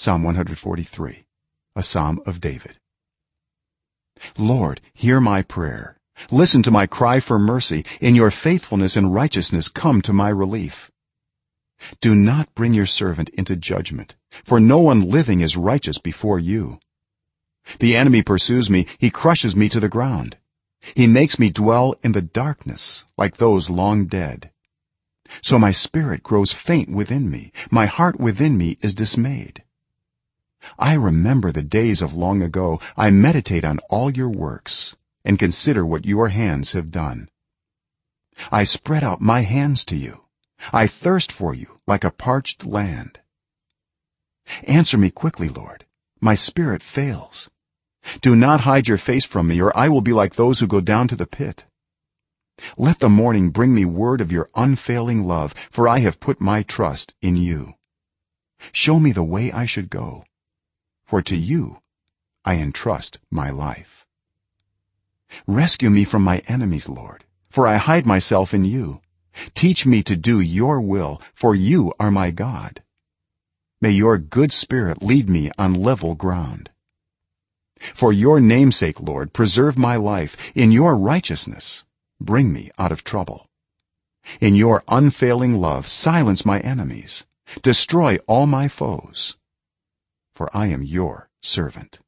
psalm 143 a psalm of david. Lord hear my prayer. Listen to my cry for mercy. In your faithfulness and righteousness come to my relief. Do not bring your servant into judgment for no one living is righteous before you. The enemy pursues me. He crushes me to the ground. He makes me dwell in the darkness like those long dead. So my spirit grows faint within me. My heart within me is dismayed i remember the days of long ago. I meditate on all your works and consider what your hands have done. I spread out my hands to you. I thirst for you like a parched land. Answer me quickly lord. My spirit fails. Do not hide your face from me or i will be like those who go down to the pit. Let the morning bring me word of your unfailing love for i have put my trust in you. Show me the way i should go for to you i entrust my life. Rescue me from my enemies lord for i hide myself in you. Teach me to do your will for you are my god. May your good spirit lead me on level ground. For your namesake lord preserve my life. In your righteousness bring me out of trouble. In your unfailing love silence my enemies. Destroy all my foes for i am your servant